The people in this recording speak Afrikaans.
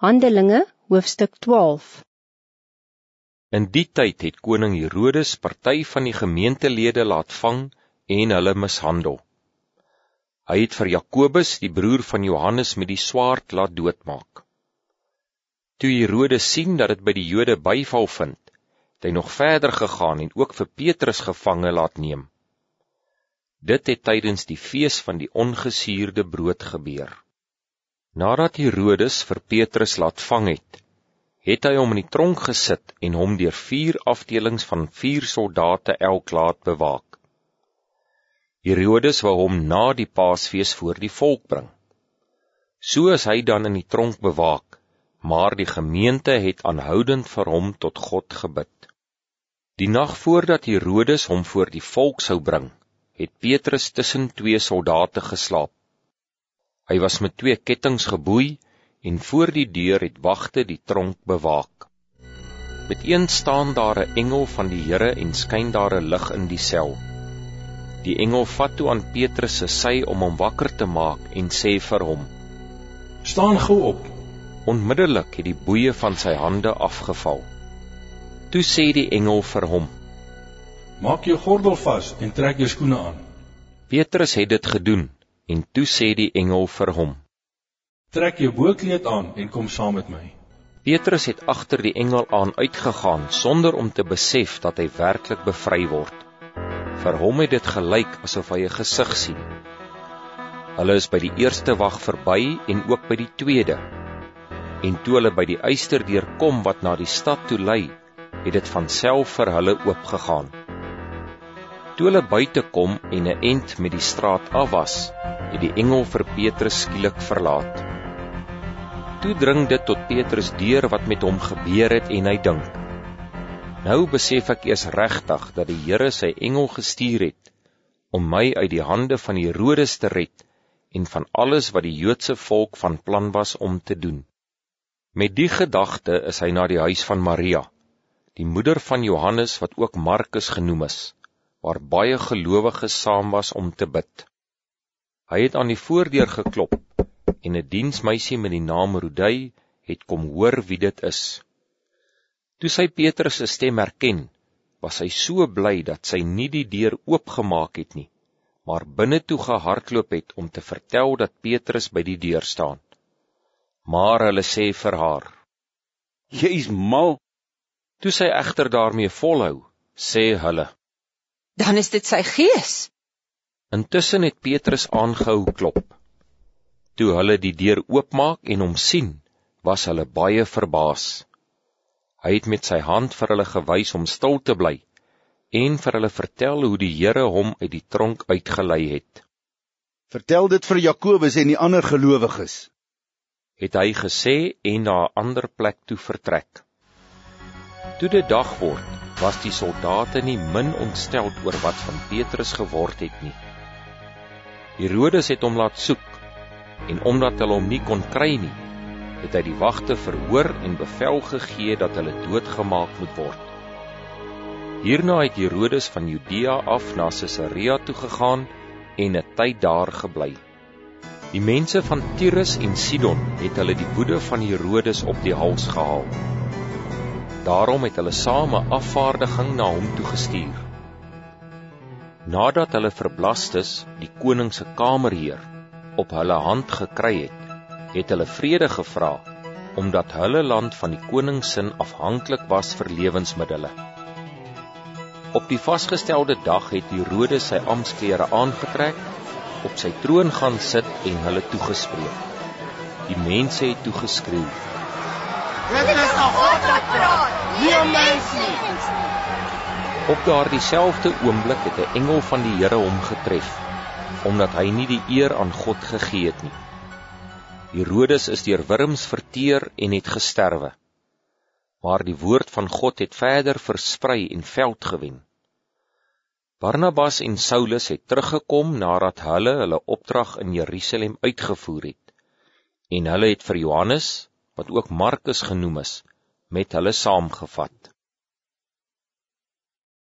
Handelinge, hoofstuk 12 In die tyd het koning Herodes party van die gemeentelede laat vang en hulle mishandel. Hy het vir Jakobus, die broer van Johannes, met die swaard laat doodmaak. Toe Herodes sien dat dit by die Jode byval vind, het hy nog verder gegaan en ook vir Petrus gevange laat neem. Dit het tydens die fees van die ongesuurde brood gebeur. Nadat Herodes vir Petrus laat vang het, het hy hom in die tronk gesit en hom deur vier afdelings van vier soldate elk laat bewaak. Herodes wou hom na die Paasfees voor die volk bring. So is hy dan in die tronk bewaak, maar die gemeente het aanhoudend vir hom tot God gebid. Die nag voordat Herodes hom voor die volk sou bring, het Petrus tussen twee soldate geslaap. Hy was met twee kettinge geboei en voor die deur het wagte die tronk bewaak. Met een staan daar 'n engel van die Here en skyn daar 'n lig in die sel. Die engel vat toe aan Petrus se sy om hom wakker te maak en sê vir hom: "Staan gou op." Onmiddellik het die boeye van sy hande afgeval. Toe sê die engel vir hom: "Maak jou gordel vas en trek jou skoene aan." Petrus het dit gedoen En toe sê die engel vir hom: Trek jou boekleed aan en kom saam met my. Petrus het agter die engel aan uitgegaan sonder om te besef dat hy werklik bevry word. Vir hom het dit gelyk asof hy 'n gesig sien. Hulle is by die eerste wag verby en ook by die tweede. En toe hulle by die uisterdeur kom wat na die stad toe lei, het dit van self vir hulle oopgegaan. Toe hulle buite kom en 'n ent met die straat af was, het die engel vir Petrus skielik verlaat. Toe dring dit tot Petrus deur wat met hom gebeur het en hy dink: Nou besef ek eers regtig dat die Here sy engel gestuur het om my uit die hande van Herodes te red en van alles wat die Joodse volk van plan was om te doen. Met die gedagte is hy na die huis van Maria, die moeder van Johannes wat ook Markus genoem is waar baie gelowiges saam was om te bid. Hy het aan die voordeur geklop en 'n diensmeisie met die naam Rodei het kom hoor wie dit is. Toe sy Petrus se stem herken, was hy so bly dat sy nie die deur oopgemaak het nie, maar binne toe gehardloop het om te vertel dat Petrus by die deur staan. Maar hulle sê vir haar: "Jy's mal." Toe sy egter daarmee volhou, sê hulle: dan is dit sy gees. Intussen het Petrus aangehou klop. Toe hulle die deur oopmaak en hom sien, was hulle baie verbaas. Hy het met sy hand vir hulle gewys om stil te bly en vir hulle vertel hoe die Here hom uit die tronk uitgelei het. Vertel dit vir Jakobus en die ander gelowiges, het hy gesê en na 'n ander plek toe vertrek. Toe dit dag word, was die soldate nie min ontsteld oor wat van Petrus geword het nie. Herodes het hom laat soek en omdat hulle hom nie kon kry nie, het hy die wagte verhoor en bevel gegee dat hulle doodgemaak moet word. Hierna het Herodes van Judea af na Caesarea toe gegaan en 'n tyd daar gebly. Die mense van Tyrus en Sidon het hulle die woede van Herodes op die hals gehaal. Daarom het hulle same afvaardiging na hom toe gestuur. Nadat hulle vir Blastus, die koning se kamerheer, op hulle hand gekry het, het hulle vrede gevra omdat hulle land van die koning se afhanklik was vir lewensmiddels. Op die vasgestelde dag het Herodes sy amptklere aangetrek, op sy troon gaan sit en hulle toegespreek. Die mense het toegeskreeu: Op daardie selfde oomblik het 'n engel van die Here hom getref, omdat hy nie die eer aan God gegee het nie. Herodes is deur wurms verteer en het gesterwe. Maar die woord van God het verder versprei en veld gewen. Barnabas en Saulus het teruggekom nadat hulle hulle opdrag in Jerusalem uitgevoer het. En hulle het vir Johannes wat ook Markus genoem is, met hulle saamgevat.